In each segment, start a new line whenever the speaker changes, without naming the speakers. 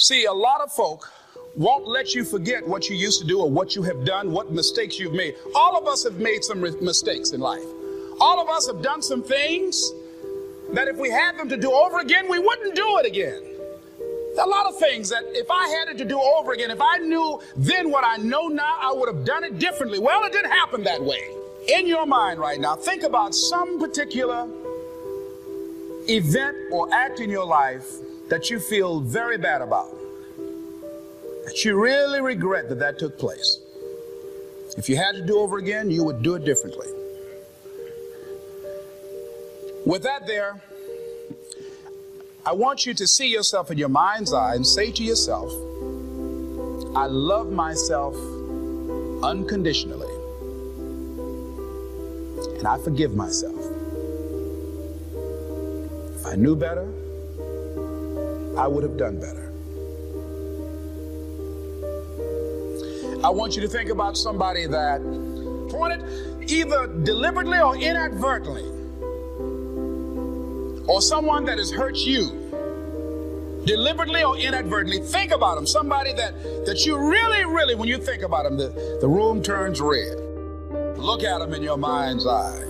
See, a lot of folk won't let you forget what you used to do or what you have done, what mistakes you've made. All of us have made some mistakes in life. All of us have done some things that if we had them to do over again, we wouldn't do it again. A lot of things that if I had it to do over again, if I knew then what I know now, I would have done it differently. Well, it didn't happen that way. In your mind right now, think about some particular event or act in your life that you feel very bad about, that you really regret that that took place. If you had to do over again, you would do it differently. With that, there, I want you to see yourself in your mind's eye and say to yourself, I love myself unconditionally, and I forgive myself. If I knew better, I would have done better. I want you to think about somebody that pointed either deliberately or inadvertently, or someone that has hurt you deliberately or inadvertently. Think about them. Somebody that, that you really, really, when you think about them, the, the room turns red. Look at them in your mind's eye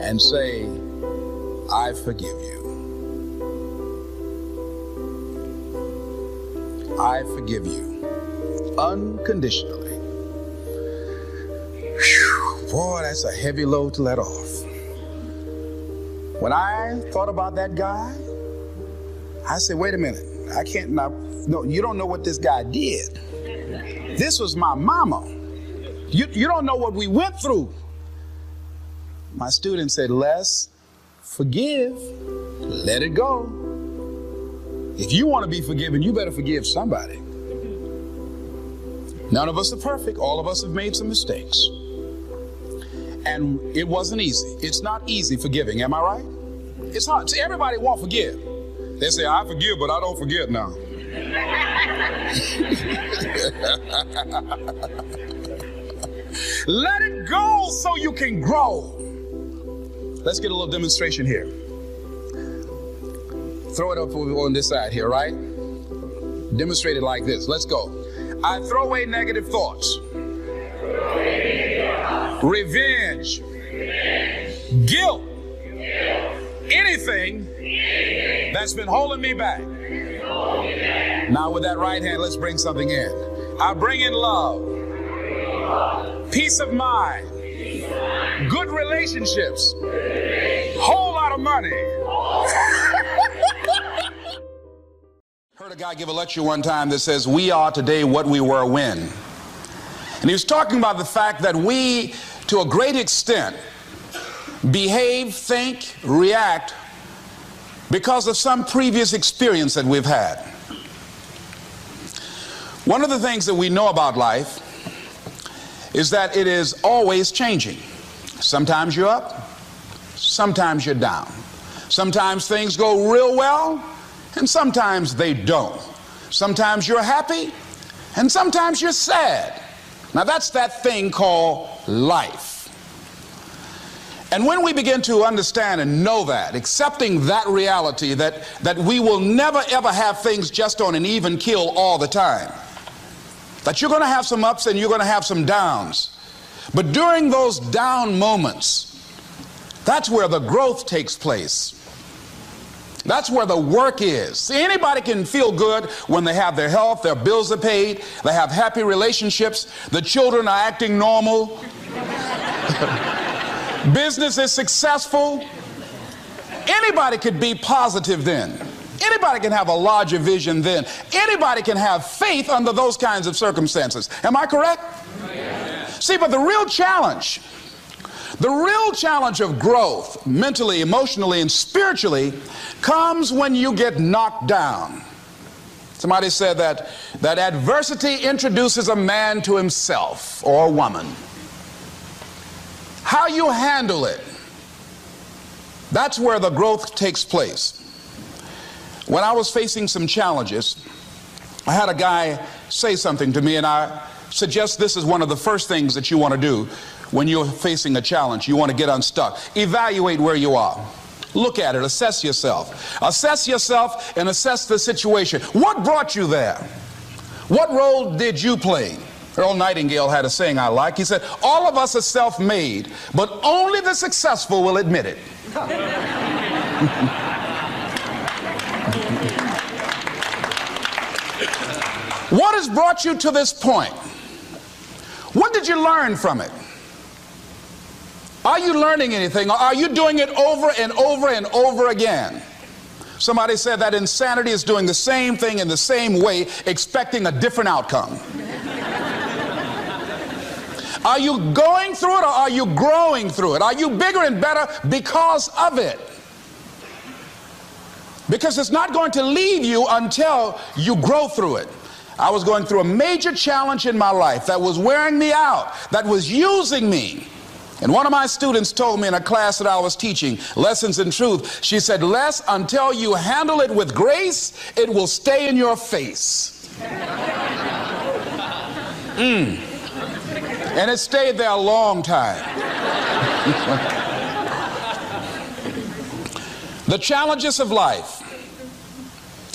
and say, I forgive you. I forgive you unconditionally. Whew, boy, that's a heavy load to let off. When I thought about that guy, I said, wait a minute, I can't now. No, you don't know what this guy did. This was my mama. You, you don't know what we went through. My student said, Les, forgive, let it go. If you want to be forgiven, you better forgive somebody. None of us are perfect. All of us have made some mistakes. And it wasn't easy. It's not easy forgiving, am I right? It's hard. See, everybody won't forgive. They say, I forgive, but I don't forget now. Let it go so you can grow. Let's get a little demonstration here. Throw it up on this side here, right? Demonstrate it like this. Let's go. I throw away negative thoughts. Revenge. Guilt. Anything that's been holding me back. Now, with that right hand, let's bring something in. I bring in love, peace of mind, good relationships, whole lot of money. A guy give a lecture one time that says, We are today what we were when. And he was talking about the fact that we, to a great extent, behave, think, react because of some previous experience that we've had. One of the things that we know about life is that it is always changing. Sometimes you're up, sometimes you're down. Sometimes things go real well, and sometimes they don't. Sometimes you're happy, and sometimes you're sad. Now, that's that thing called life. And when we begin to understand and know that, accepting that reality that, that we will never ever have things just on an even kill all the time, that you're going to have some ups and you're going to have some downs. But during those down moments, that's where the growth takes place. That's where the work is. See, anybody can feel good when they have their health, their bills are paid, they have happy relationships, the children are acting normal, business is successful. Anybody could be positive then. Anybody can have a larger vision then. Anybody can have faith under those kinds of circumstances. Am I correct? See, but the real challenge the real challenge of growth, mentally, emotionally, and spiritually, comes when you get knocked down. Somebody said that, that adversity introduces a man to himself or a woman. How you handle it, that's where the growth takes place. When I was facing some challenges, I had a guy say something to me, and I suggest this is one of the first things that you want to do when you're facing a challenge, you want to get unstuck. Evaluate where you are. Look at it, assess yourself. Assess yourself and assess the situation. What brought you there? What role did you play? Earl Nightingale had a saying I like. He said, All of us are self made, but only the successful will admit it. what has brought you to this point? What did you learn from it? Are you learning anything? Are you doing it over and over and over again? Somebody said that insanity is doing the same thing in the same way, expecting a different outcome. Are you going through it or are you growing through it? Are you bigger and better because of it? Because it's not going to leave you until you grow through it. I was going through a major challenge in my life that was wearing me out, that was using me. And one of my students told me in a class that I was teaching, Lessons in Truth, she said, Les, until you handle it with grace, it will stay in your face. mm. And it stayed there a long time. the challenges of life.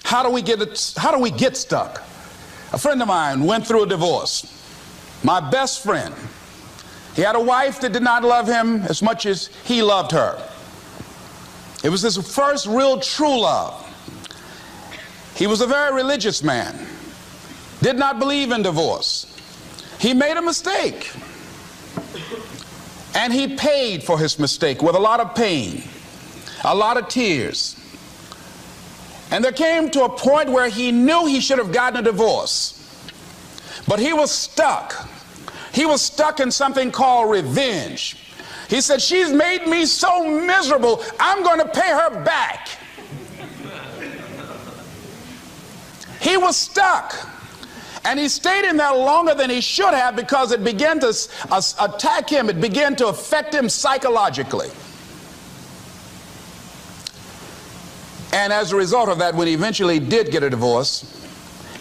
How do we get it, how do we get stuck? A friend of mine went through a divorce. My best friend. He had a wife that did not love him as much as he loved her. It was his first real true love. He was a very religious man, did not believe in divorce. He made a mistake. And he paid for his mistake with a lot of pain, a lot of tears. And there came to a point where he knew he should have gotten a divorce. But he was stuck. He was stuck in something called revenge. He said, She's made me so miserable, I'm going to pay her back. he was stuck. And he stayed in there longer than he should have because it began to uh, attack him, it began to affect him psychologically. And as a result of that, when he eventually did get a divorce,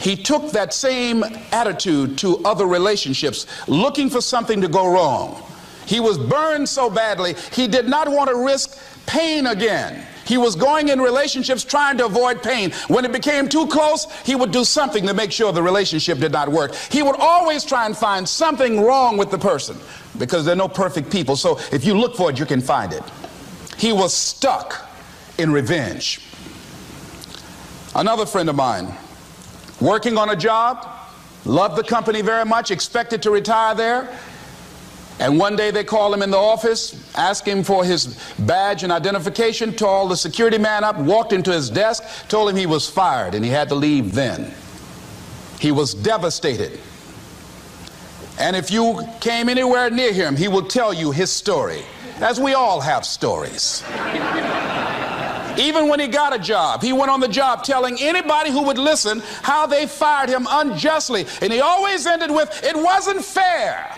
he took that same attitude to other relationships, looking for something to go wrong. He was burned so badly, he did not want to risk pain again. He was going in relationships trying to avoid pain. When it became too close, he would do something to make sure the relationship did not work. He would always try and find something wrong with the person because there are no perfect people. So if you look for it, you can find it. He was stuck in revenge. Another friend of mine, working on a job, loved the company very much, expected to retire there. And one day they called him in the office, asked him for his badge and identification, called the security man up, walked into his desk, told him he was fired and he had to leave then. He was devastated. And if you came anywhere near him, he will tell you his story, as we all have stories. Even when he got a job, he went on the job telling anybody who would listen how they fired him unjustly. And he always ended with, it wasn't fair.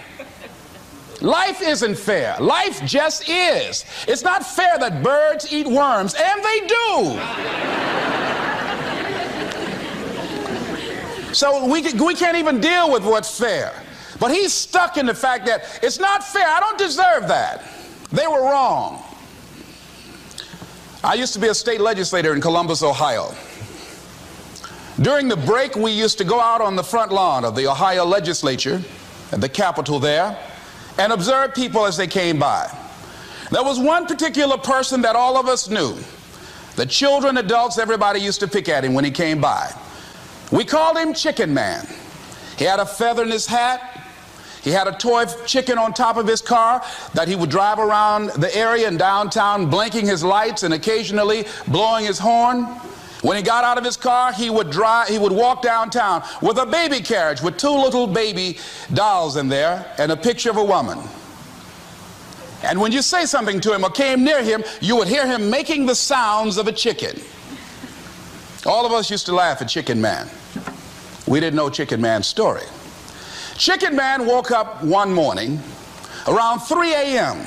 Life isn't fair. Life just is. It's not fair that birds eat worms, and they do. so we, we can't even deal with what's fair. But he's stuck in the fact that it's not fair. I don't deserve that. They were wrong. I used to be a state legislator in Columbus, Ohio. During the break, we used to go out on the front lawn of the Ohio legislature, at the Capitol there, and observe people as they came by. There was one particular person that all of us knew. The children, adults, everybody used to pick at him when he came by. We called him Chicken Man. He had a feather in his hat, he had a toy chicken on top of his car that he would drive around the area in downtown, blinking his lights and occasionally blowing his horn. When he got out of his car, he would drive, he would walk downtown with a baby carriage with two little baby dolls in there and a picture of a woman. And when you say something to him or came near him, you would hear him making the sounds of a chicken. All of us used to laugh at Chicken Man. We didn't know Chicken Man's story. Chicken Man woke up one morning around 3 a.m.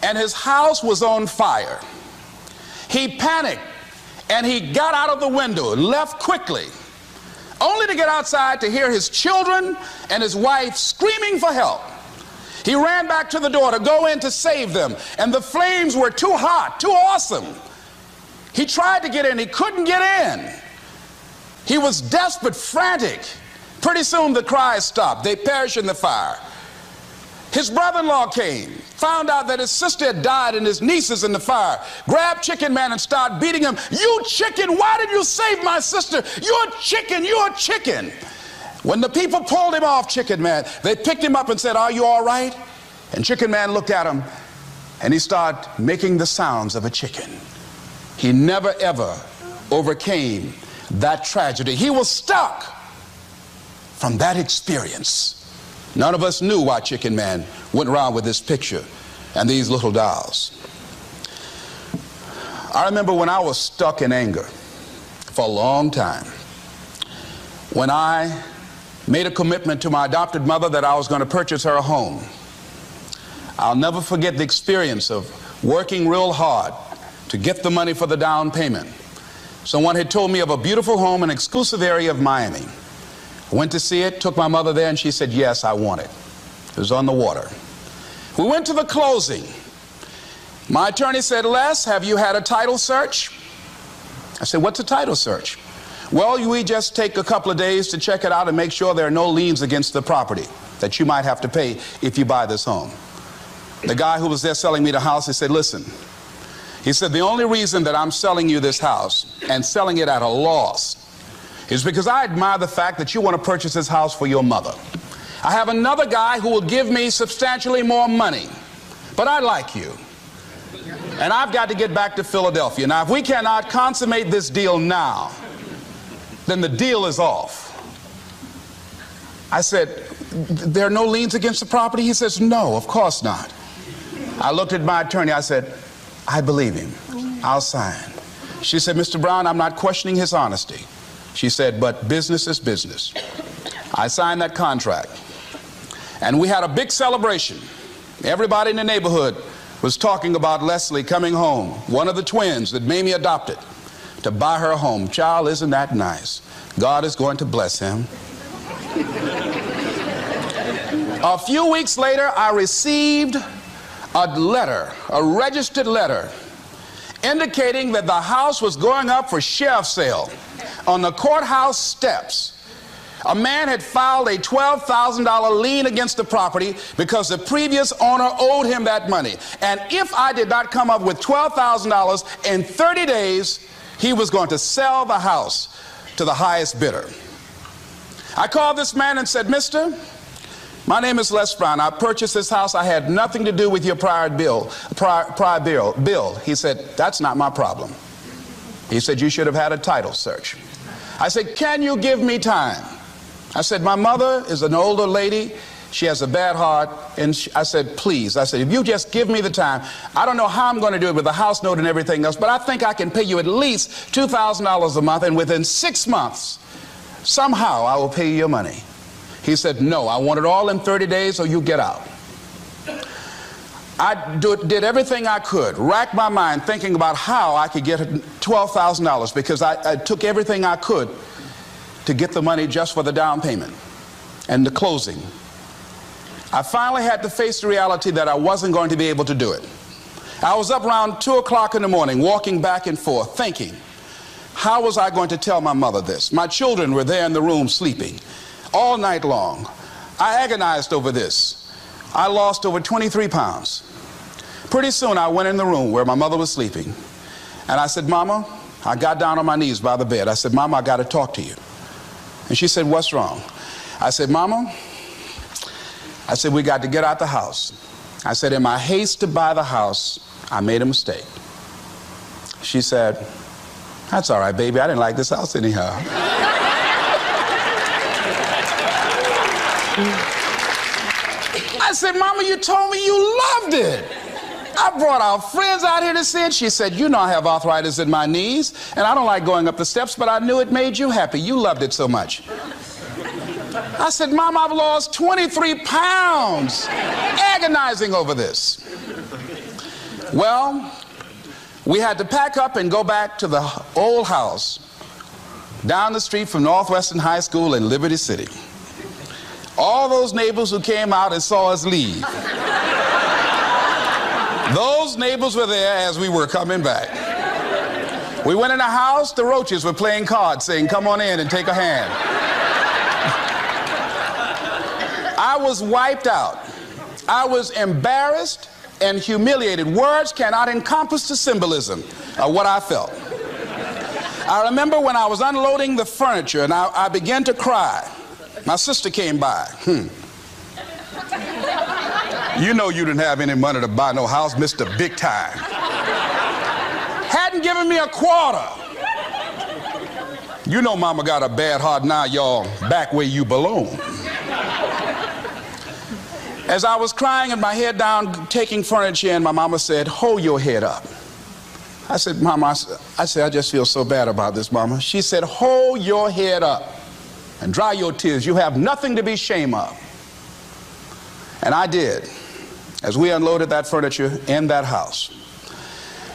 and his house was on fire. He panicked and he got out of the window left quickly, only to get outside to hear his children and his wife screaming for help. He ran back to the door to go in to save them, and the flames were too hot, too awesome. He tried to get in, he couldn't get in. He was desperate, frantic. Pretty soon the cries stopped. They perished in the fire. His brother in law came, found out that his sister had died and his nieces in the fire, grabbed Chicken Man and started beating him. You chicken, why did you save my sister? You're chicken, you're chicken. When the people pulled him off, Chicken Man, they picked him up and said, Are you all right? And Chicken Man looked at him and he started making the sounds of a chicken. He never ever overcame that tragedy. He was stuck from that experience. None of us knew why Chicken Man went around with this picture and these little dolls. I remember when I was stuck in anger for a long time, when I made a commitment to my adopted mother that I was going to purchase her a home. I'll never forget the experience of working real hard to get the money for the down payment. Someone had told me of a beautiful home in an exclusive area of Miami. Went to see it, took my mother there, and she said, Yes, I want it. It was on the water. We went to the closing. My attorney said, Les, have you had a title search? I said, What's a title search? Well, we just take a couple of days to check it out and make sure there are no liens against the property that you might have to pay if you buy this home. The guy who was there selling me the house, he said, Listen, he said, the only reason that I'm selling you this house and selling it at a loss is because I admire the fact that you want to purchase this house for your mother. I have another guy who will give me substantially more money, but I like you. And I've got to get back to Philadelphia. Now, if we cannot consummate this deal now, then the deal is off. I said, There are no liens against the property? He says, No, of course not. I looked at my attorney. I said, I believe him. I'll sign. She said, Mr. Brown, I'm not questioning his honesty. She said, but business is business. I signed that contract. And we had a big celebration. Everybody in the neighborhood was talking about Leslie coming home, one of the twins that Mamie adopted, to buy her a home. Child, isn't that nice? God is going to bless him. a few weeks later, I received a letter, a registered letter, indicating that the house was going up for sheriff's sale on the courthouse steps. A man had filed a $12,000 lien against the property because the previous owner owed him that money. And if I did not come up with $12,000 in 30 days, he was going to sell the house to the highest bidder. I called this man and said, Mister, my name is Les Brown. I purchased this house. I had nothing to do with your prior bill. Prior, prior bill, bill. He said, That's not my problem. He said, You should have had a title search. I said, Can you give me time? I said, My mother is an older lady. She has a bad heart. And she, I said, Please. I said, If you just give me the time, I don't know how I'm going to do it with the house note and everything else, but I think I can pay you at least $2,000 a month. And within six months, somehow I will pay you your money. He said, No, I want it all in 30 days or you get out. I did everything I could, racked my mind thinking about how I could get $12,000 because I, I took everything I could to get the money just for the down payment and the closing. I finally had to face the reality that I wasn't going to be able to do it. I was up around 2 o'clock in the morning, walking back and forth, thinking, how was I going to tell my mother this? My children were there in the room sleeping all night long. I agonized over this. I lost over 23 pounds. Pretty soon I went in the room where my mother was sleeping and I said, Mama, I got down on my knees by the bed. I said, Mama, I got to talk to you. And she said, What's wrong? I said, Mama, I said, We got to get out the house. I said, In my haste to buy the house, I made a mistake. She said, That's all right, baby. I didn't like this house anyhow. I said, Mama, you told me you loved it. I brought our friends out here to see it. She said, You know, I have arthritis in my knees, and I don't like going up the steps, but I knew it made you happy. You loved it so much. I said, Mom, I've lost 23 pounds agonizing over this. Well, we had to pack up and go back to the old house down the street from Northwestern High School in Liberty City. All those neighbors who came out and saw us leave. Those neighbors were there as we were coming back. We went in a house, the roaches were playing cards, saying, Come on in and take a hand. I was wiped out. I was embarrassed and humiliated. Words cannot encompass the symbolism of what I felt. I remember when I was unloading the furniture and I, I began to cry. My sister came by. Hmm. You know you didn't have any money to buy no house, Mr. Big Time. Hadn't given me a quarter. You know mama got a bad heart now, y'all, back where you belong. As I was crying and my head down, taking furniture in, my mama said, Hold your head up. I said, Mama, I said, I just feel so bad about this, Mama. She said, Hold your head up and dry your tears. You have nothing to be ashamed of. And I did, as we unloaded that furniture in that house.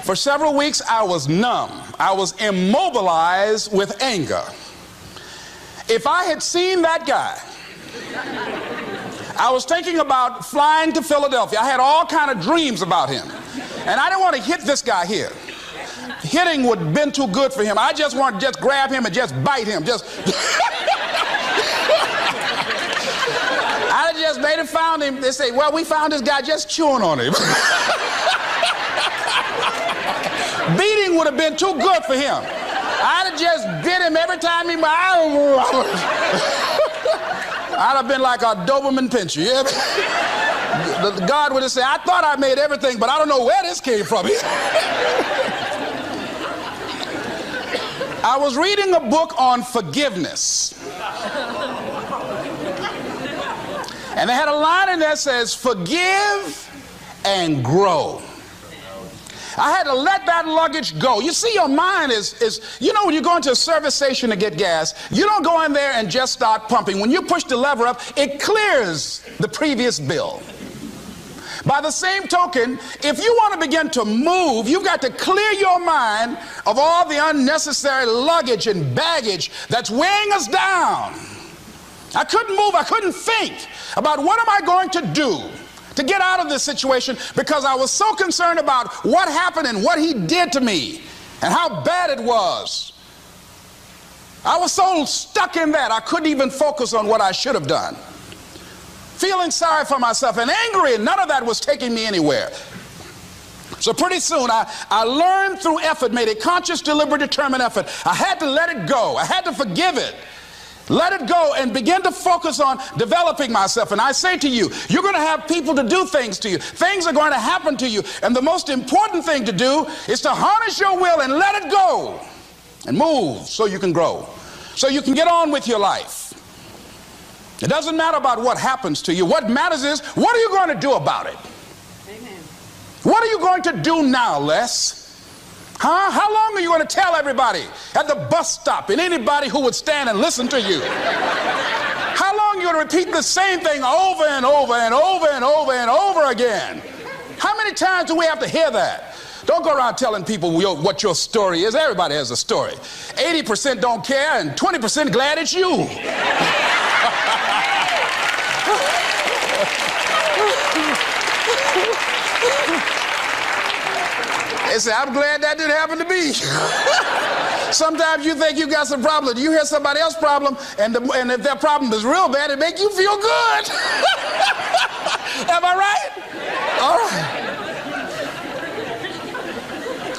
For several weeks, I was numb. I was immobilized with anger. If I had seen that guy, I was thinking about flying to Philadelphia. I had all kind of dreams about him. And I didn't want to hit this guy here. Hitting would have been too good for him. I just wanted to just grab him and just bite him. Just I just made it found him. They say, well, we found this guy just chewing on him. Beating would have been too good for him. I'd have just bit him every time he. I'd have been like a Doberman pinscher. Yeah? God would have said, I thought I made everything, but I don't know where this came from. I was reading a book on forgiveness. And they had a line in there that says, Forgive and grow. I had to let that luggage go. You see, your mind is, is, you know, when you go into a service station to get gas, you don't go in there and just start pumping. When you push the lever up, it clears the previous bill. By the same token, if you want to begin to move, you've got to clear your mind of all the unnecessary luggage and baggage that's weighing us down. I couldn't move, I couldn't think about what am I going to do to get out of this situation because I was so concerned about what happened and what he did to me and how bad it was. I was so stuck in that I couldn't even focus on what I should have done. Feeling sorry for myself and angry, and none of that was taking me anywhere. So pretty soon I, I learned through effort, made a conscious, deliberate, determined effort. I had to let it go. I had to forgive it. Let it go and begin to focus on developing myself. And I say to you, you're going to have people to do things to you. Things are going to happen to you. And the most important thing to do is to harness your will and let it go and move so you can grow, so you can get on with your life. It doesn't matter about what happens to you. What matters is, what are you going to do about it? Amen. What are you going to do now, Les? Huh? How long are you going to tell everybody at the bus stop and anybody who would stand and listen to you? How long are you going to repeat the same thing over and over and over and over and over again? How many times do we have to hear that? Don't go around telling people what your story is. Everybody has a story. 80% don't care and 20% glad it's you. They say, I'm glad that didn't happen to me. Sometimes you think you got some problem. You hear somebody else's problem, and, the, and if that problem is real bad, it make you feel good. Am I right? All right.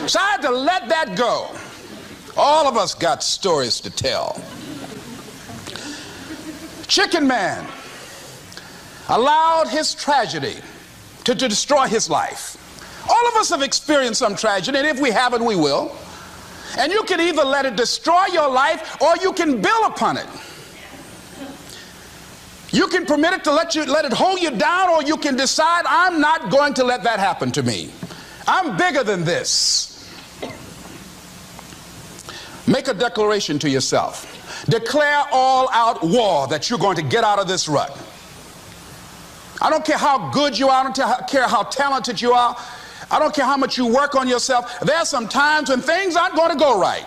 So I had to let that go. All of us got stories to tell. Chicken Man allowed his tragedy to, to destroy his life. All of us have experienced some tragedy, and if we haven't, we will. And you can either let it destroy your life or you can build upon it. You can permit it to let you let it hold you down, or you can decide, I'm not going to let that happen to me. I'm bigger than this. Make a declaration to yourself. Declare all out war that you're going to get out of this rut. I don't care how good you are, I don't care how talented you are. I don't care how much you work on yourself. There are some times when things aren't going to go right.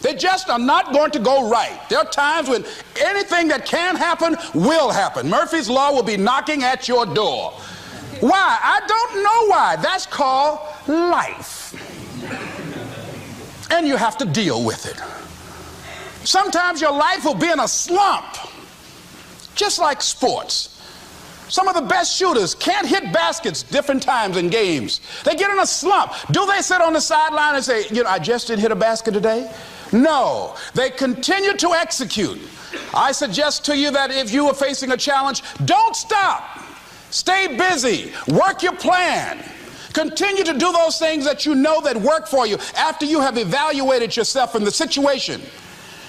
They just are not going to go right. There are times when anything that can happen will happen. Murphy's Law will be knocking at your door. Why? I don't know why. That's called life. and you have to deal with it. Sometimes your life will be in a slump, just like sports. Some of the best shooters can't hit baskets different times in games. They get in a slump. Do they sit on the sideline and say, you know, I just didn't hit a basket today? No, they continue to execute. I suggest to you that if you are facing a challenge, don't stop. Stay busy. Work your plan. Continue to do those things that you know that work for you after you have evaluated yourself in the situation.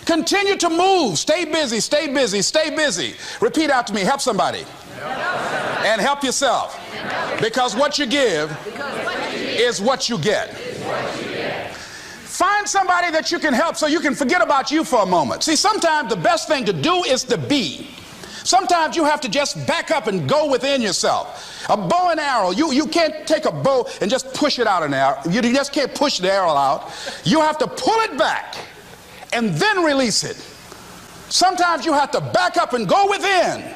Continue to move. Stay busy, stay busy, stay busy. Repeat out to me. Help somebody. And help yourself. Because what you give is what you get. Find somebody that you can help so you can forget about you for a moment. See, sometimes the best thing to do is to be. Sometimes you have to just back up and go within yourself. A bow and arrow, you, you can't take a bow and just push it out an arrow. You just can't push the arrow out. You have to pull it back and then release it. Sometimes you have to back up and go within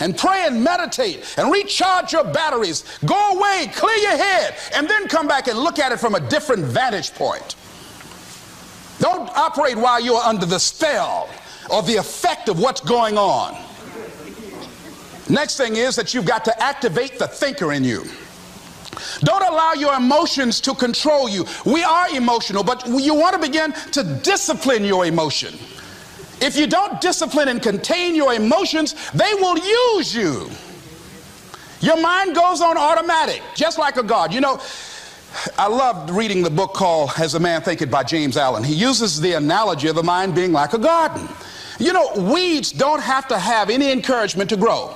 and pray and meditate and recharge your batteries. Go away, clear your head, and then come back and look at it from a different vantage point. Don't operate while you're under the spell or the effect of what's going on. Next thing is that you've got to activate the thinker in you. Don't allow your emotions to control you. We are emotional, but you want to begin to discipline your emotion. If you don't discipline and contain your emotions, they will use you. Your mind goes on automatic, just like a God. You know, I loved reading the book called As a Man Thinketh by James Allen. He uses the analogy of the mind being like a garden. You know, weeds don't have to have any encouragement to grow.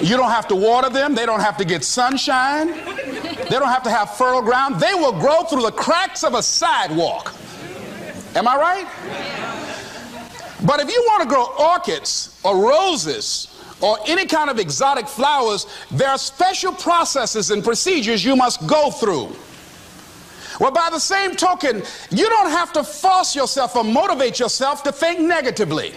You don't have to water them, they don't have to get sunshine, they don't have to have fertile ground. They will grow through the cracks of a sidewalk. Am I right? But if you want to grow orchids or roses or any kind of exotic flowers, there are special processes and procedures you must go through. Well, by the same token, you don't have to force yourself or motivate yourself to think negatively,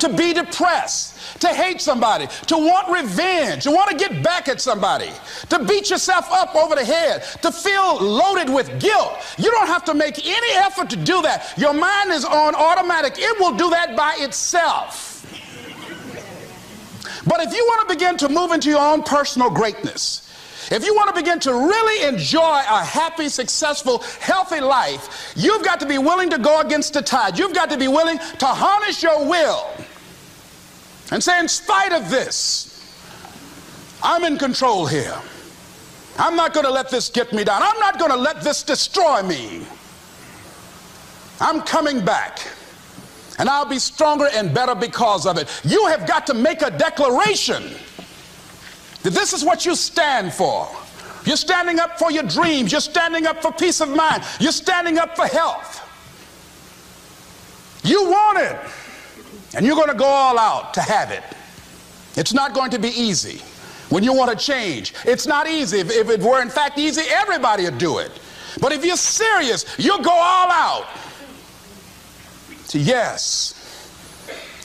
to be depressed, to hate somebody, to want revenge, to want to get back at somebody, to beat yourself up over the head, to feel loaded with guilt. You don't have to make any effort to do that. Your mind is on automatic, it will do that by itself. But if you want to begin to move into your own personal greatness, if you want to begin to really enjoy a happy, successful, healthy life, you've got to be willing to go against the tide. You've got to be willing to harness your will and say, in spite of this, I'm in control here. I'm not going to let this get me down. I'm not going to let this destroy me. I'm coming back and I'll be stronger and better because of it. You have got to make a declaration that this is what you stand for. You're standing up for your dreams. You're standing up for peace of mind. You're standing up for health. You want it, and you're going to go all out to have it. It's not going to be easy when you want to change. It's not easy. If, if it were, in fact, easy, everybody would do it. But if you're serious, you'll go all out. yes,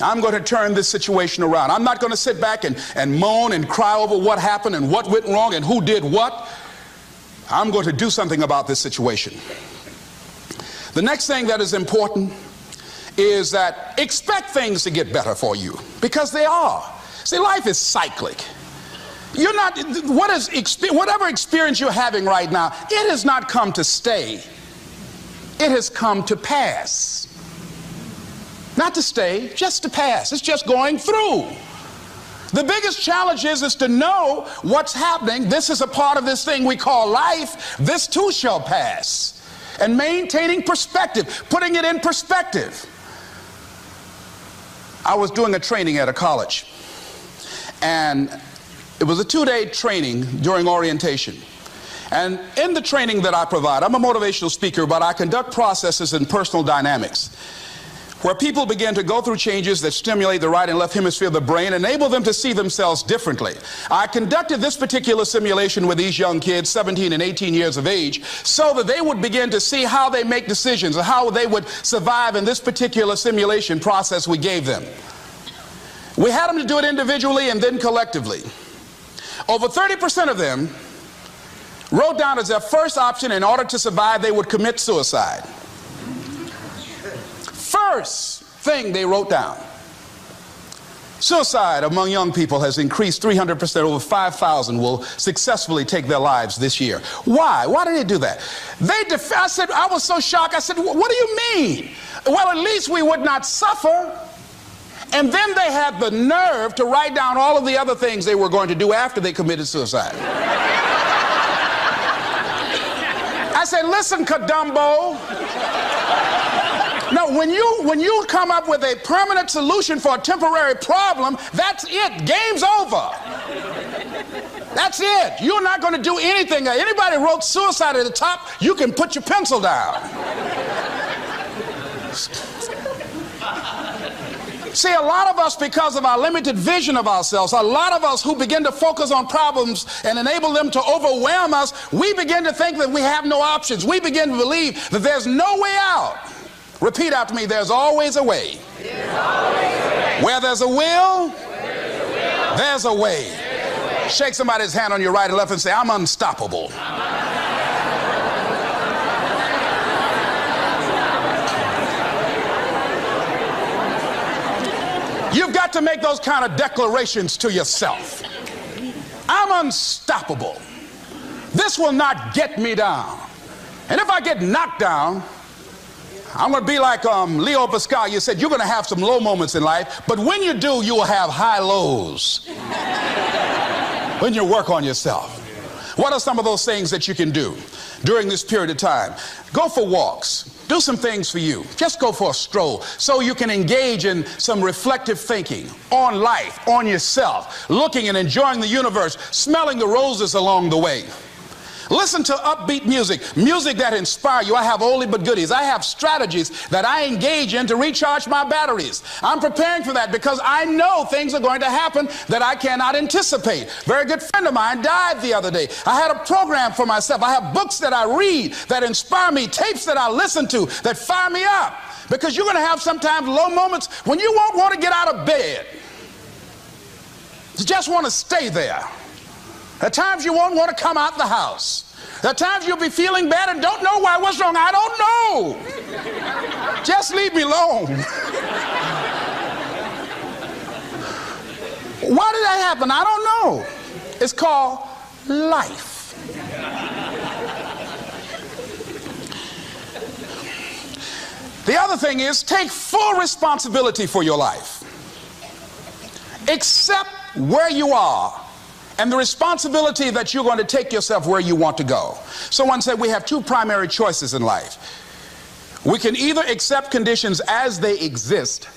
I'm going to turn this situation around. I'm not going to sit back and, and moan and cry over what happened and what went wrong and who did what. I'm going to do something about this situation. The next thing that is important is that expect things to get better for you because they are. See, life is cyclic. You're not, what is, whatever experience you're having right now, it has not come to stay. It has come to pass. Not to stay, just to pass. It's just going through. The biggest challenge is, is to know what's happening. This is a part of this thing we call life. This too shall pass. And maintaining perspective, putting it in perspective. I was doing a training at a college, and it was a two day training during orientation. And in the training that I provide, I'm a motivational speaker, but I conduct processes in personal dynamics where people begin to go through changes that stimulate the right and left hemisphere of the brain, enable them to see themselves differently. I conducted this particular simulation with these young kids, 17 and 18 years of age, so that they would begin to see how they make decisions and how they would survive in this particular simulation process we gave them. We had them to do it individually and then collectively. Over 30% of them wrote down as their first option in order to survive, they would commit suicide. First thing they wrote down. Suicide among young people has increased 300%. Over 5,000 will successfully take their lives this year. Why? Why did they do that? They def- I said, I was so shocked. I said, What do you mean? Well, at least we would not suffer. And then they had the nerve to write down all of the other things they were going to do after they committed suicide. I said, Listen, Kadumbo. No, when you when you come up with a permanent solution for a temporary problem, that's it. Game's over. That's it. You're not going to do anything. Anybody wrote suicide at the top, you can put your pencil down. See, a lot of us, because of our limited vision of ourselves, a lot of us who begin to focus on problems and enable them to overwhelm us, we begin to think that we have no options. We begin to believe that there's no way out. Repeat after me there's always a way. Where there's a will, there's a way. Shake somebody's hand on your right and left and say, I'm unstoppable. You've got to make those kind of declarations to yourself. I'm unstoppable. This will not get me down. And if I get knocked down, I'm going to be like um, Leo Pascal. You said you're going to have some low moments in life, but when you do, you will have high lows when you work on yourself. What are some of those things that you can do during this period of time? Go for walks. Do some things for you. Just go for a stroll so you can engage in some reflective thinking on life, on yourself, looking and enjoying the universe, smelling the roses along the way. Listen to upbeat music, music that inspire you. I have only but goodies. I have strategies that I engage in to recharge my batteries. I'm preparing for that because I know things are going to happen that I cannot anticipate. Very good friend of mine died the other day. I had a program for myself. I have books that I read that inspire me, tapes that I listen to that fire me up. Because you're going to have sometimes low moments when you won't want to get out of bed. You just want to stay there. At times you won't want to come out the house. At times you'll be feeling bad and don't know why. What's wrong? I don't know. Just leave me alone. Why did that happen? I don't know. It's called life. The other thing is take full responsibility for your life. Accept where you are and the responsibility that you're going to take yourself where you want to go. Someone said we have two primary choices in life. We can either accept conditions as they exist,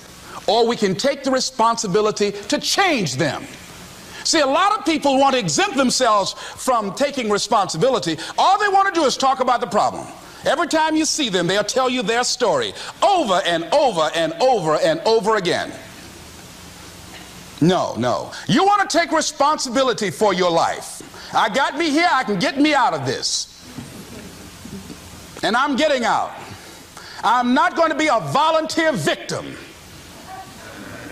or we can take the responsibility to change them. See, a lot of people want to exempt themselves from taking responsibility. All they want to do is talk about the problem. Every time you see them, they'll tell you their story over and over and over and over again. No, no. You want to take responsibility for your life. I got me here, I can get me out of this. And I'm getting out. I'm not going to be a volunteer victim.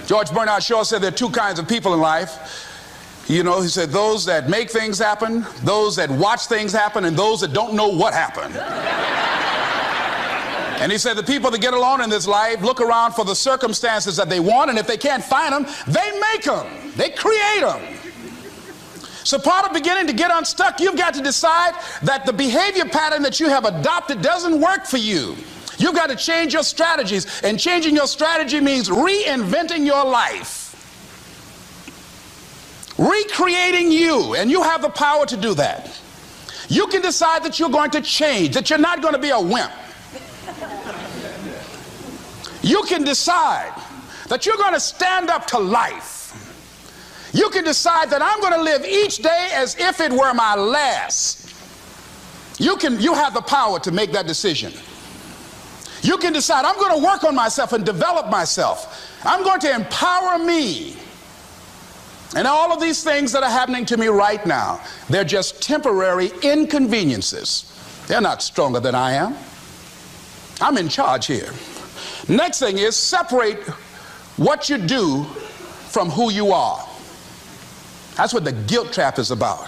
George Bernard Shaw said there are two kinds of people in life. You know, he said those that make things happen, those that watch things happen, and those that don't know what happened. And he said the people that get along in this life look around for the circumstances that they want, and if they can't find them, they make them, they create them. So, part of beginning to get unstuck, you've got to decide that the behavior pattern that you have adopted doesn't work for you. You've got to change your strategies, and changing your strategy means reinventing your life, recreating you, and you have the power to do that. You can decide that you're going to change, that you're not going to be a wimp. You can decide that you're going to stand up to life. You can decide that I'm going to live each day as if it were my last. You can you have the power to make that decision. You can decide I'm going to work on myself and develop myself. I'm going to empower me. And all of these things that are happening to me right now, they're just temporary inconveniences. They're not stronger than I am. I'm in charge here. Next thing is separate what you do from who you are. That's what the guilt trap is about.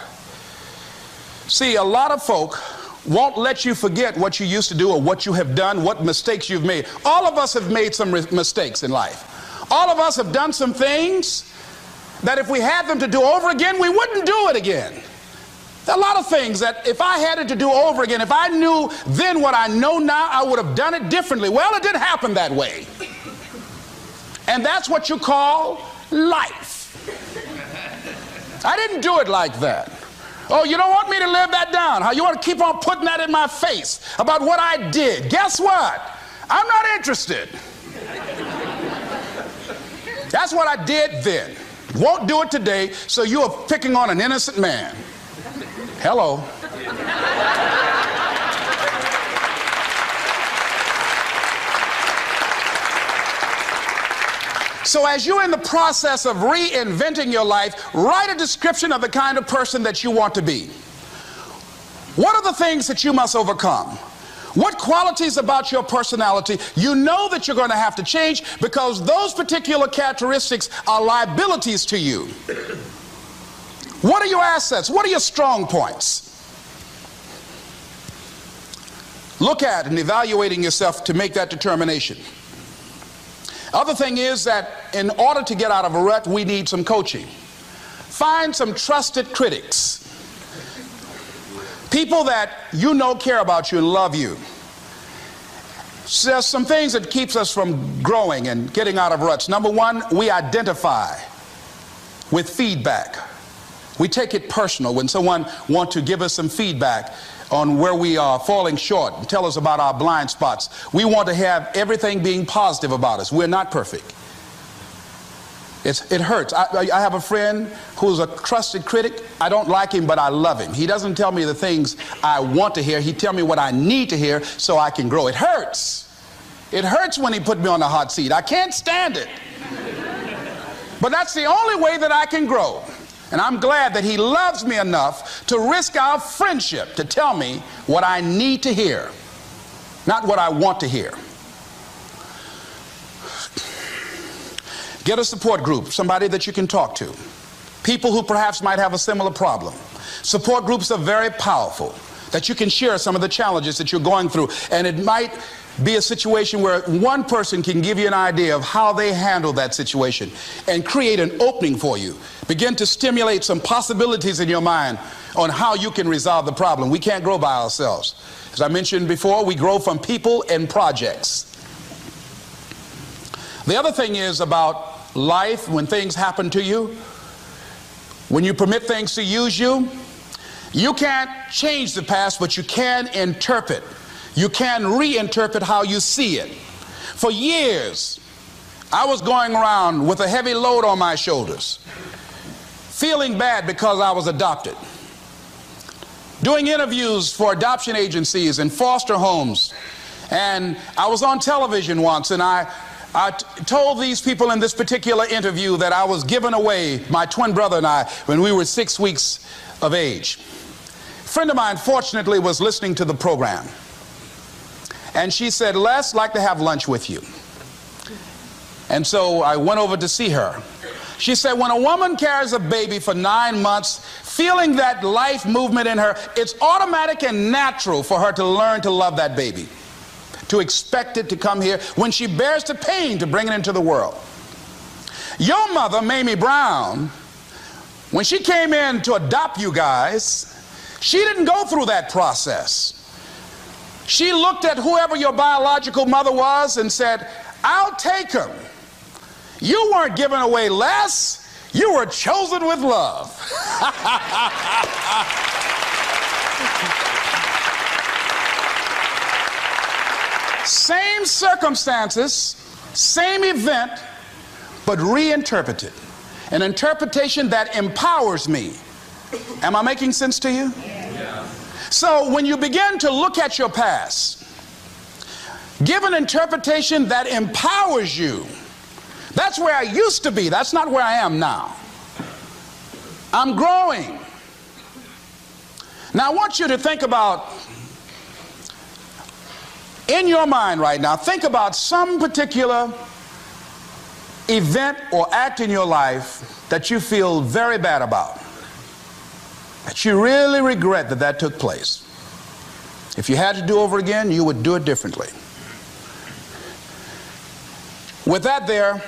See, a lot of folk won't let you forget what you used to do or what you have done, what mistakes you've made. All of us have made some mistakes in life. All of us have done some things that if we had them to do over again, we wouldn't do it again. There are a lot of things that if I had it to do over again, if I knew then what I know now, I would have done it differently. Well, it didn't happen that way. And that's what you call life. I didn't do it like that. Oh, you don't want me to live that down. How you want to keep on putting that in my face about what I did. Guess what? I'm not interested. That's what I did then. Won't do it today, so you are picking on an innocent man. Hello. So, as you're in the process of reinventing your life, write a description of the kind of person that you want to be. What are the things that you must overcome? What qualities about your personality you know that you're going to have to change because those particular characteristics are liabilities to you? What are your assets? What are your strong points? Look at and evaluating yourself to make that determination. Other thing is that in order to get out of a rut, we need some coaching. Find some trusted critics. People that you know care about you and love you. There's some things that keeps us from growing and getting out of ruts. Number one, we identify with feedback. We take it personal when someone wants to give us some feedback on where we are falling short and tell us about our blind spots. We want to have everything being positive about us. We're not perfect. It's, it hurts. I, I, have a friend who's a trusted critic. I don't like him, but I love him. He doesn't tell me the things I want to hear. He tells me what I need to hear so I can grow. It hurts. It hurts when he put me on the hot seat. I can't stand it. But that's the only way that I can grow. And I'm glad that he loves me enough to risk our friendship to tell me what I need to hear, not what I want to hear. Get a support group, somebody that you can talk to. People who perhaps might have a similar problem. Support groups are very powerful, that you can share some of the challenges that you're going through. And it might be a situation where one person can give you an idea of how they handle that situation and create an opening for you. Begin to stimulate some possibilities in your mind on how you can resolve the problem. We can't grow by ourselves. As I mentioned before, we grow from people and projects. The other thing is about life when things happen to you, when you permit things to use you, you can't change the past, but you can interpret you can reinterpret how you see it. For years, I was going around with a heavy load on my shoulders, feeling bad because I was adopted. Doing interviews for adoption agencies and foster homes. And I was on television once and I, I told these people in this particular interview that I was given away, my twin brother and I, when we were six weeks of age. A friend of mine, fortunately, was listening to the program. And she said, Les, like to have lunch with you. And so I went over to see her. She said, when a woman carries a baby for nine months, feeling that life movement in her, it's automatic and natural for her to learn to love that baby, to expect it to come here when she bears the pain to bring it into the world. Your mother, Mamie Brown, when she came in to adopt you guys, she didn't go through that process. She looked at whoever your biological mother was and said, I'll take him. You weren't given away Les, you were chosen with love. same circumstances, same event, but reinterpreted. An interpretation that empowers me. Am I making sense to you? So when you begin to look at your past, give an interpretation that empowers you. That's where I used to be. That's not where I am now. I'm growing. Now I want you to think about, in your mind right now, think about some particular event or act in your life that you feel very bad about. You really regret that that took place. If you had to do over again, you would do it differently. With that there,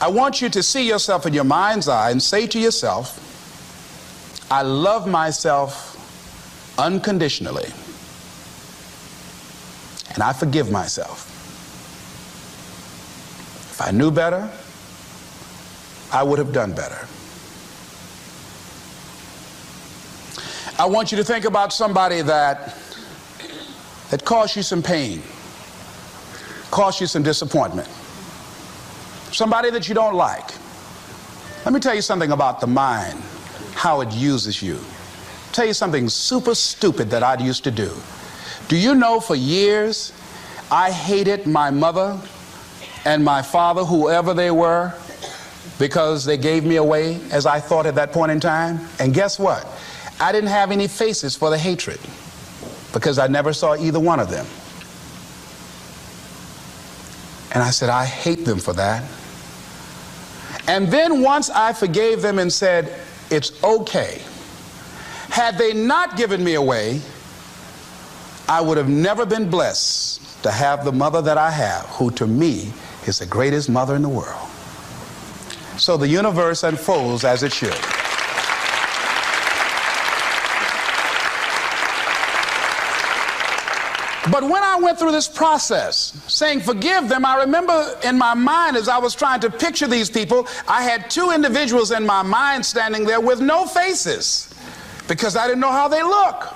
I want you to see yourself in your mind's eye and say to yourself, I love myself unconditionally. And I forgive myself. If I knew better, I would have done better. I want you to think about somebody that that caused you some pain, caused you some disappointment. Somebody that you don't like. Let me tell you something about the mind, how it uses you. Tell you something super stupid that I used to do. Do you know for years I hated my mother and my father, whoever they were, because they gave me away as I thought at that point in time? And guess what? I didn't have any faces for the hatred because I never saw either one of them. And I said, I hate them for that. And then once I forgave them and said, it's okay, had they not given me away, I would have never been blessed to have the mother that I have, who to me is the greatest mother in the world. So the universe unfolds as it should. But when I went through this process, saying forgive them, I remember in my mind as I was trying to picture these people, I had two individuals in my mind standing there with no faces because I didn't know how they look.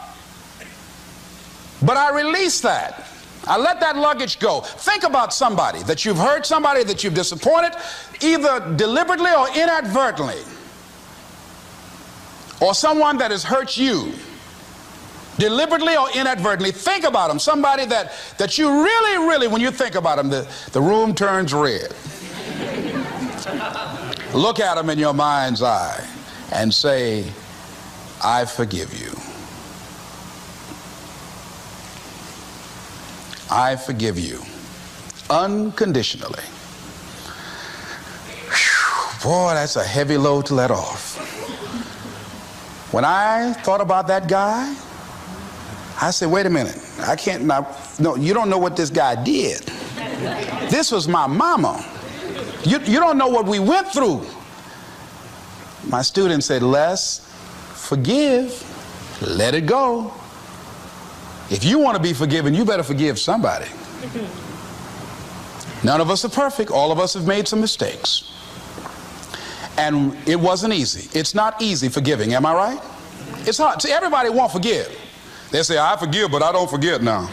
But I released that. I let that luggage go. Think about somebody that you've hurt, somebody that you've disappointed, either deliberately or inadvertently, or someone that has hurt you deliberately or inadvertently. Think about them. Somebody that, that you really, really, when you think about them, the, the room turns red. Look at them in your mind's eye and say, I forgive you. I forgive you unconditionally. Boy, that's a heavy load to let off. When I thought about that guy, I said, wait a minute. I can't, now, no, you don't know what this guy did. This was my mama. You, you don't know what we went through. My student said, Les, forgive, let it go. If you want to be forgiven, you better forgive somebody. None of us are perfect. All of us have made some mistakes. And it wasn't easy. It's not easy forgiving, am I right? It's hard. See, everybody won't forgive. They say, I forgive, but I don't forget now.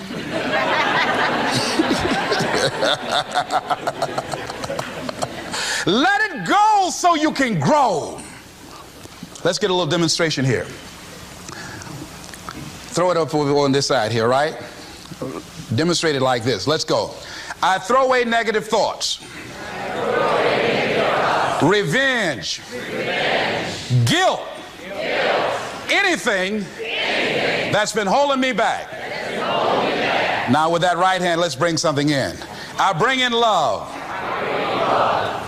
Let it go so you can grow. Let's get a little demonstration here. Throw it up on this side here, right? Demonstrate it like this. Let's go. I throw away negative thoughts. Revenge. Revenge. Guilt. Guilt. Anything that's been holding me back. Now, with that right hand, let's bring something in. I bring in love,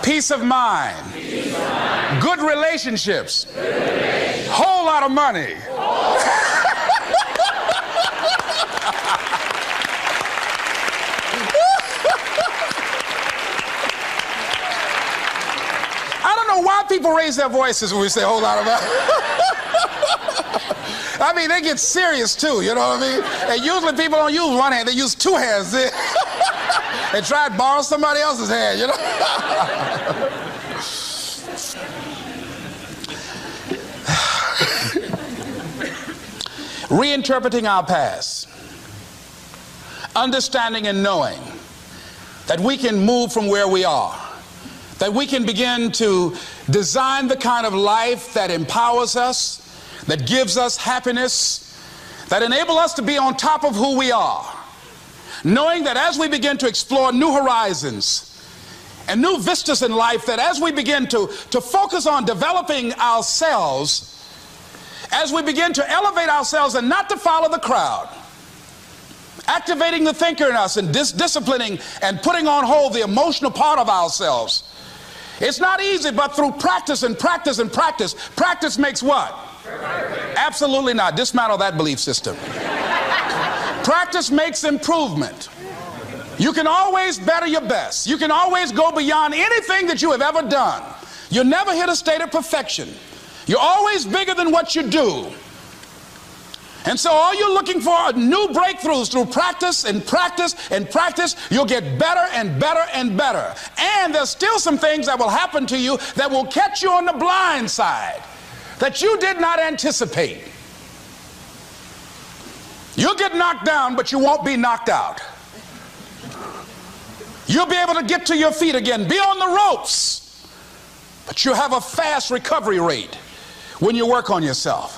peace of mind, good relationships, whole lot of money. I don't know why people raise their voices when we say whole lot of money. I mean, they get serious too, you know what I mean? And usually people don't use one hand, they use two hands. They try to borrow somebody else's hand, you know? Reinterpreting our past, understanding and knowing that we can move from where we are, that we can begin to design the kind of life that empowers us that gives us happiness, that enable us to be on top of who we are, knowing that as we begin to explore new horizons and new vistas in life, that as we begin to, to focus on developing ourselves, as we begin to elevate ourselves and not to follow the crowd, activating the thinker in us and dis- disciplining and putting on hold the emotional part of ourselves. It's not easy, but through practice and practice and practice, practice makes what? Absolutely not. Dismantle that belief system. Practice makes improvement. You can always better your best. You can always go beyond anything that you have ever done. You'll never hit a state of perfection. You're always bigger than what you do. And so all you're looking for are new breakthroughs through practice and practice and practice. You'll get better and better and better. And there's still some things that will happen to you that will catch you on the blind side that you did not anticipate. You'll get knocked down, but you won't be knocked out. You'll be able to get to your feet again, be on the ropes, but you have a fast recovery rate when you work on yourself.